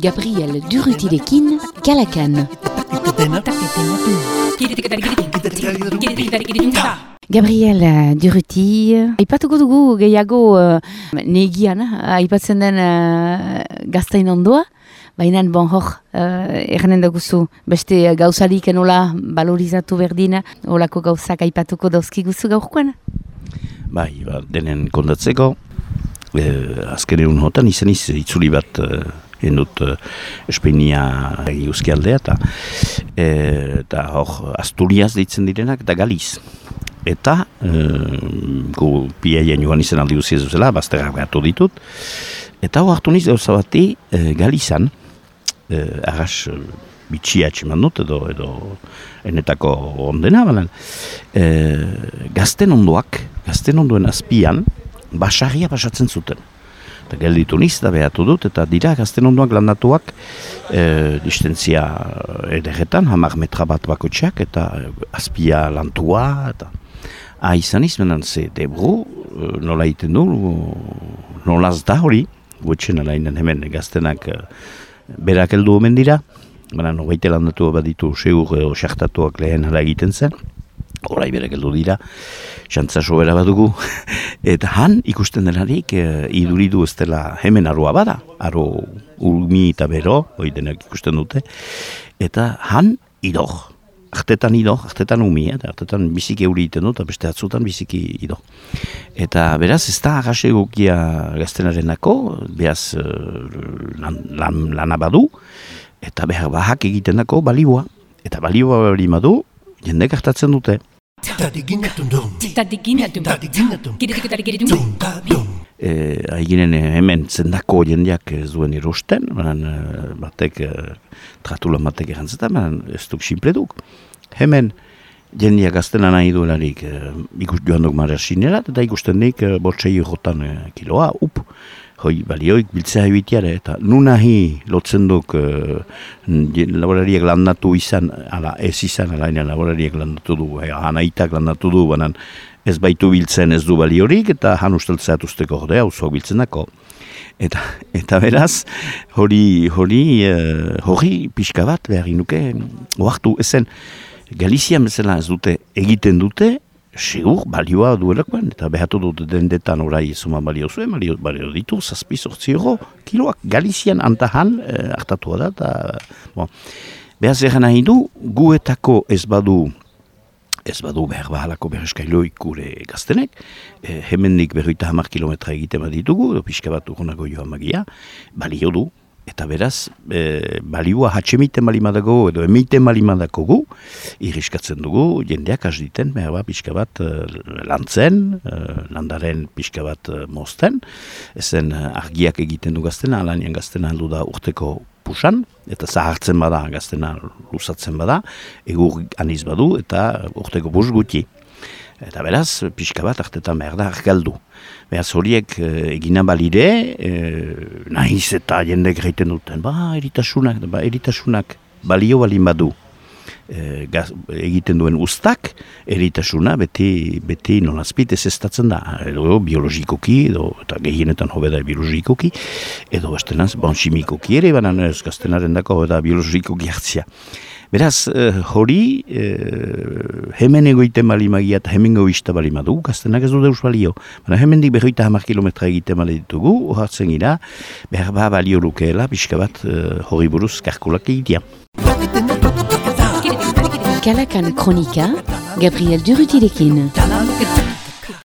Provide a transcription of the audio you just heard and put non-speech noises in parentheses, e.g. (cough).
Gabriel Durutilekin, Kalakan. Gabriel uh, Duruti, aipatuko dugu gehiago uh, negian, uh, aipatzen den uh, gaztain ondoa, baina bon hor, uh, erren daguzu, beste gauzalik enola balorizatu berdina, olako gauzak aipatuko dauzki guzu gaurkoan? Bai, ba, denen kondatzeko, eh, azken egun hotan izan iz, itzuli bat eh, endut eh, Espeinia aldea eta eh, eta hor Asturias deitzen direnak eta Galiz. Eta eh, gu piaien joan izan aldi guzti ez duzela, bazterrak ditut. Eta hor hartu niz dauza bati eh, Galizan, eh, arras eh, bitxia etxeman dut edo, edo enetako ondena, balen, eh, gazten ondoak, gazten ondoen azpian, basarria basatzen zuten. Eta gelditu niz da behatu dut, eta dira gazten ondoak landatuak e, distentzia ederretan, hamar metra bat bakotxeak, eta azpia lantua, eta ah, izan izmenan ze debru, nola iten du, nolaz da hori, gutxen alainen hemen gaztenak berak heldu omen dira, baina no, baite landatu bat ditu segur e, xaktatuak lehen hala egiten zen, orai berak heldu dira, xantza sobera badugu, (laughs) eta han ikusten delarik e, iduridu ez dela hemen arroa bada, aro ulmi eta bero, hori denak ikusten dute, eta han idor, artetan idor, artetan umi, eta artetan biziki euri iten dut, beste atzutan biziki idor. Eta beraz ez da agase egokia gaztenaren nako, beraz e, lan, lan, lan abadu, eta behar bahak egiten dako balioa, eta balioa bali madu, jendek hartatzen dute. Eh, Aiginen hemen zendako jendeak ez duen erosten, banan, batek, tratula batek erantzetan, banan, ez duk simple duk. Hemen jendeak aztena nahi duelarik ikus joan duk mara sinerat, eta ikusten dik bortzei jotan kiloa, up, hoi balioik biltzea ebitiare, eta nunahi lotzen duk uh, laborariak landatu izan, ala ez izan, ala ina laborariak landatu du, e, anaitak landatu du, banan ez baitu biltzen ez du baliorik, eta han usteltzea usteko jode, hau biltzen dako. Eta, eta beraz, hori, hori, uh, hori pixka bat behar inuke, oartu, ezen, Galizian bezala ez dute egiten dute, Sigur, balioa duelakoan, eta behatu dut dendetan orai zuma balio zuen, balio, balio ditu, zazpi sortzi kiloak. Galizian antahan eh, hartatua da, eta, bon, behaz egan nahi du, guetako ez badu, ez badu behar bahalako berreskailoik gure gaztenek, eh, hemendik berroita hamar kilometra egiten baditugu, pixka bat urunako joan magia, balio du, Eta beraz, e, balioa hatxemiten balimadago edo emiten balimadako gu, irriskatzen dugu, jendeak hasditen, behar bat, pixka bat e, lantzen, e, landaren pixka bat e, mozten, ezen argiak egiten du gaztena, alanian gaztena heldu da urteko pusan, eta zahartzen bada gaztena luzatzen bada, egur aniz badu eta urteko pus guti. Eta beraz, pixka bat, artetan behar da, argaldu. Beraz, horiek e, egina balire, e, nahiz eta jendek gaiten duten, ba, eritasunak, ba, eritasunak balio balin badu e, egiten duen ustak, eritasuna beti, beti nolazpit ez estatzen da, edo biologikoki, edo, eta gehienetan hobeda biologikoki, edo estenaz, bon, simikoki ere, baina ez gaztenaren dako hobeda biologikoki hartzia. Beraz, uh, hori, uh, hemen egoiten bali magia eta hemen goizta bali madu, gaztenak ez du deus balio. Baina hemen dik berroita hamar kilometra egiten bali ditugu, horatzen gira, behar ba balio lukeela, pixka bat uh, hori buruz karkulak egitea. Kalakan Kronika, Gabriel Durutilekin.